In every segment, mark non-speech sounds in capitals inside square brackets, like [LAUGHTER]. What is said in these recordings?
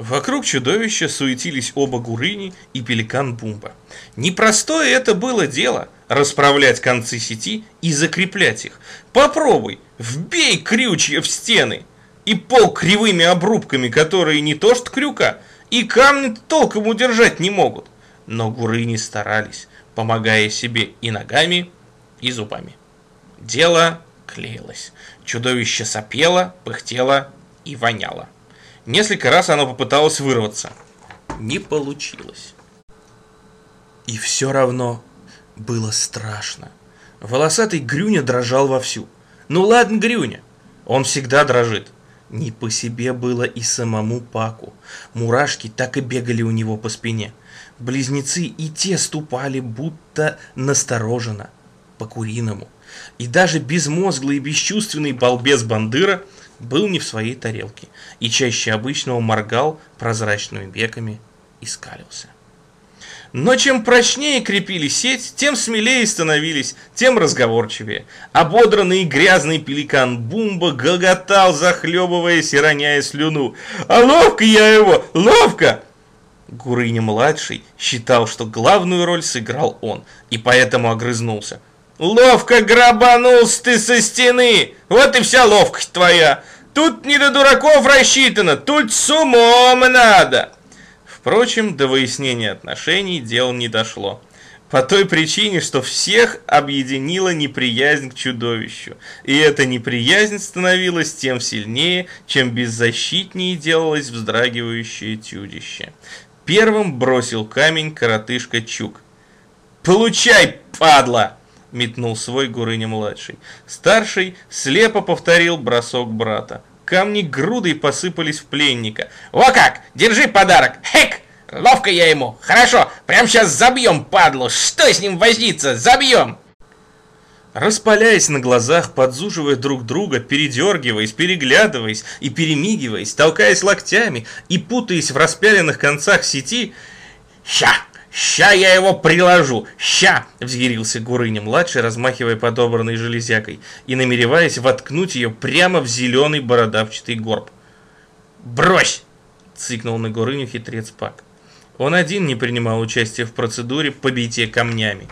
Вокруг чудовища суетились оба Гурыни и пеликан Бумба. Непростое это было дело – расправлять концы сети и закреплять их. Попробуй, вбей крючья в стены и пол кривыми обрубками, которые не то что крюка, и камни толком удержать не могут. Но Гурыни старались, помогая себе и ногами, и зубами. Дело клеилось. Чудовище сопело, пыхтело и воняло. Несколько раз оно попыталось вырваться. Не получилось. И все равно было страшно. Волосатый Грюня дрожал вовсю. Ну ладно, Грюня, он всегда дрожит. Не по себе было и самому Паку. Мурашки так и бегали у него по спине. Близнецы и те ступали будто настороженно, по-куриному. И даже безмозглый и бесчувственный балбес Бандыра – был не в своей тарелке и чаще обычного моргал прозрачными веками и скалился. Но чем прочнее крепили сеть, тем смелее становились, тем разговорчивее. Ободранный и грязный пеликан Бумба гоготал, захлебываясь и роняя слюну. «А ловко я его! Ловко!» Гурыня-младший считал, что главную роль сыграл он, и поэтому огрызнулся. Ловко грабанулся ты со стены. Вот и вся ловкость твоя. Тут не до дураков рассчитано, тут с умом надо. Впрочем, до выяснения отношений дело не дошло. По той причине, что всех объединила неприязнь к чудовищу. И эта неприязнь становилась тем сильнее, чем беззащитнее делалось вздрагивающее чудище. Первым бросил камень коротышка Чук. «Получай, падла!» Метнул свой Гурыня-младший. Старший слепо повторил бросок брата. Камни грудой посыпались в пленника. «Во как! Держи подарок! Хек! Ловко я ему! Хорошо! Прям сейчас забьем, падлу! Что с ним возиться? Забьем!» Распаляясь на глазах, подзуживая друг друга, передергиваясь, переглядываясь и перемигиваясь, толкаясь локтями и путаясь в распяленных концах сети, «Ща! «Ща я его приложу! Ща!» – взъярился Гурыня-младший, размахивая подобранной железякой и намереваясь воткнуть ее прямо в зеленый бородавчатый горб. «Брось!» – цикнул на Гурыню хитрец Пак. Он один не принимал участия в процедуре побития камнями.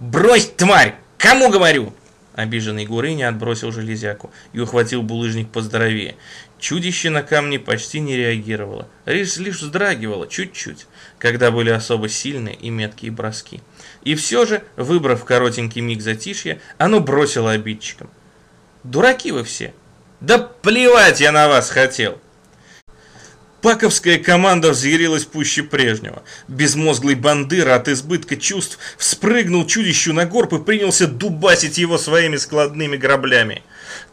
«Брось, тварь! Кому говорю?» Обиженный Гурыня отбросил железяку и ухватил булыжник поздоровее. Чудище на камне почти не реагировало, лишь, лишь вздрагивало чуть-чуть, когда были особо сильные и меткие броски. И все же, выбрав коротенький миг затишья, оно бросило обидчикам. «Дураки вы все!» «Да плевать я на вас хотел!» Паковская команда взъярилась пуще прежнего. Безмозглый бандыра от избытка чувств вспрыгнул чудищу на горб и принялся дубасить его своими складными граблями.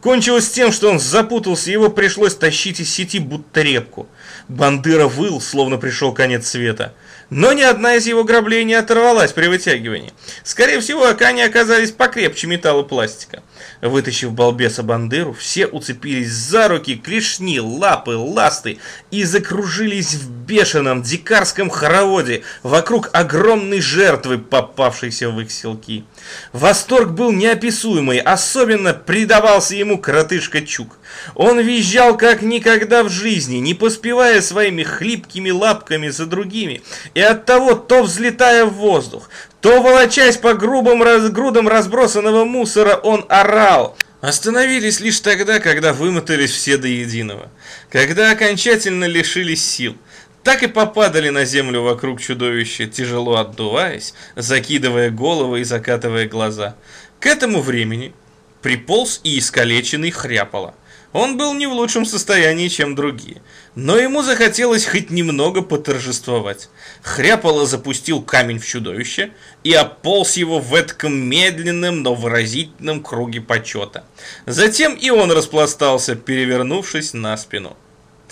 Кончилось тем, что он запутался, его пришлось тащить из сети будто репку. Бандыра выл, словно пришел конец света. Но ни одна из его граблей не оторвалась при вытягивании. Скорее всего, они оказались покрепче металла пластика. Вытащив балбеса бандеру, все уцепились за руки, клешни, лапы, ласты и закружились в бешеном дикарском хороводе вокруг огромной жертвы, попавшейся в их селки. Восторг был неописуемый, особенно предавался ему коротышка Чук. Он визжал как никогда в жизни, не поспевая своими хлипкими лапками за другими, и оттого то взлетая в воздух, то, волочась по грубым раз, грудам разбросанного мусора, он орал. Остановились лишь тогда, когда вымотались все до единого, когда окончательно лишились сил. Так и попадали на землю вокруг чудовища, тяжело отдуваясь, закидывая головы и закатывая глаза. К этому времени приполз и искалеченный хряпало. Он был не в лучшем состоянии, чем другие, но ему захотелось хоть немного поторжествовать. Хряпало запустил камень в чудовище и ополз его в этом медленном, но выразительном круге почета. Затем и он распластался, перевернувшись на спину.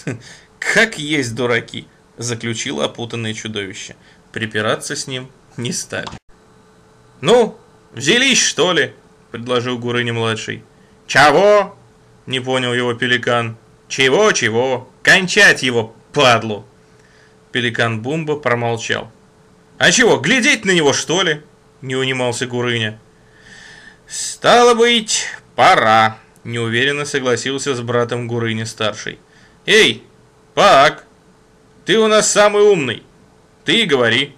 [LAUGHS] «Как есть дураки!» – заключило опутанное чудовище. Припираться с ним не стали. «Ну, взялись, что ли?» – предложил Гурыня-младший. «Чего?» Не понял его пеликан. Чего, чего? Кончать его, падлу! Пеликан Бумба промолчал. А чего, глядеть на него, что ли? Не унимался Гурыня. Стало быть, пора. Неуверенно согласился с братом Гурыня-старший. Эй, Пак! Ты у нас самый умный. Ты и говори.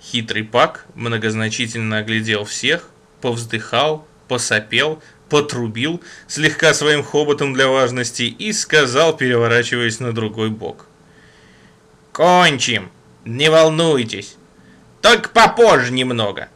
Хитрый Пак многозначительно оглядел всех, повздыхал, посопел, потрубил слегка своим хоботом для важности и сказал, переворачиваясь на другой бок. «Кончим! Не волнуйтесь! Только попозже немного!»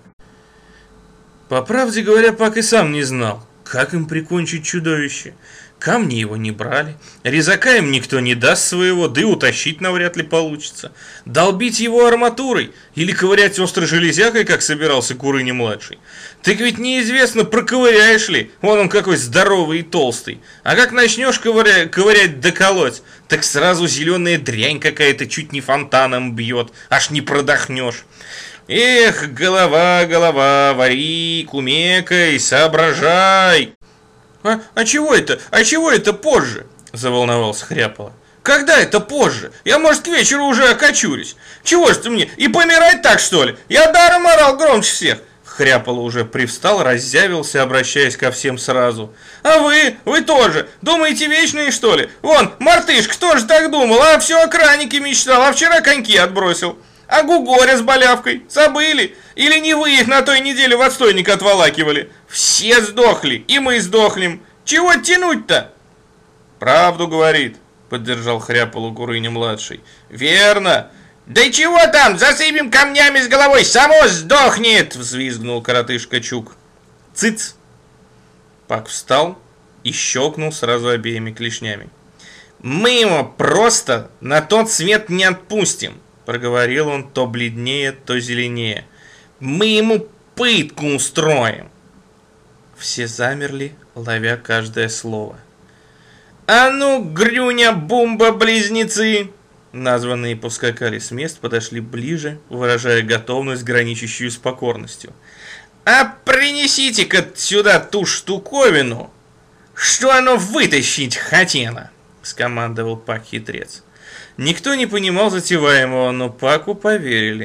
По правде говоря, Пак и сам не знал, как им прикончить чудовище. Камни его не брали, резака им никто не даст своего, да и утащить навряд ли получится. Долбить его арматурой или ковырять острой железякой, как собирался Курыни-младший. Так ведь неизвестно, проковыряешь ли, вон он какой здоровый и толстый. А как начнешь ковыря... ковырять да колоть, так сразу зеленая дрянь какая-то чуть не фонтаном бьет, аж не продохнешь. Эх, голова, голова, вари, кумекай, соображай. А, а чего это? А чего это позже? Заволновался Хряпало. Когда это позже? Я, может, к вечеру уже окочурюсь. Чего ж ты мне? И помирать так, что ли? Я даром орал громче всех. Хряпало уже привстал, раззявился, обращаясь ко всем сразу. «А вы? Вы тоже? Думаете, вечные, что ли? Вон, мартышка тоже так думал, а все о кранике мечтал, а вчера коньки отбросил. А Гугоря с болявкой? Забыли? Или не вы их на той неделе в отстойник отволакивали? Все сдохли, и мы сдохнем. Чего тянуть-то? Правду говорит, поддержал хряпалу Гурыня-младший. Верно. Да и чего там, засыпем камнями с головой, само сдохнет, взвизгнул коротышка Чук. Цыц. Пак встал и щелкнул сразу обеими клешнями. Мы его просто на тот свет не отпустим, проговорил он то бледнее, то зеленее. Мы ему пытку устроим. Все замерли, ловя каждое слово. «А ну, Грюня, Бумба, близнецы!» Названные поскакали с мест, подошли ближе, выражая готовность, граничащую с покорностью. «А принесите-ка сюда ту штуковину, что оно вытащить хотело!» скомандовал Пак-хитрец. Никто не понимал затеваемого, но Паку поверили.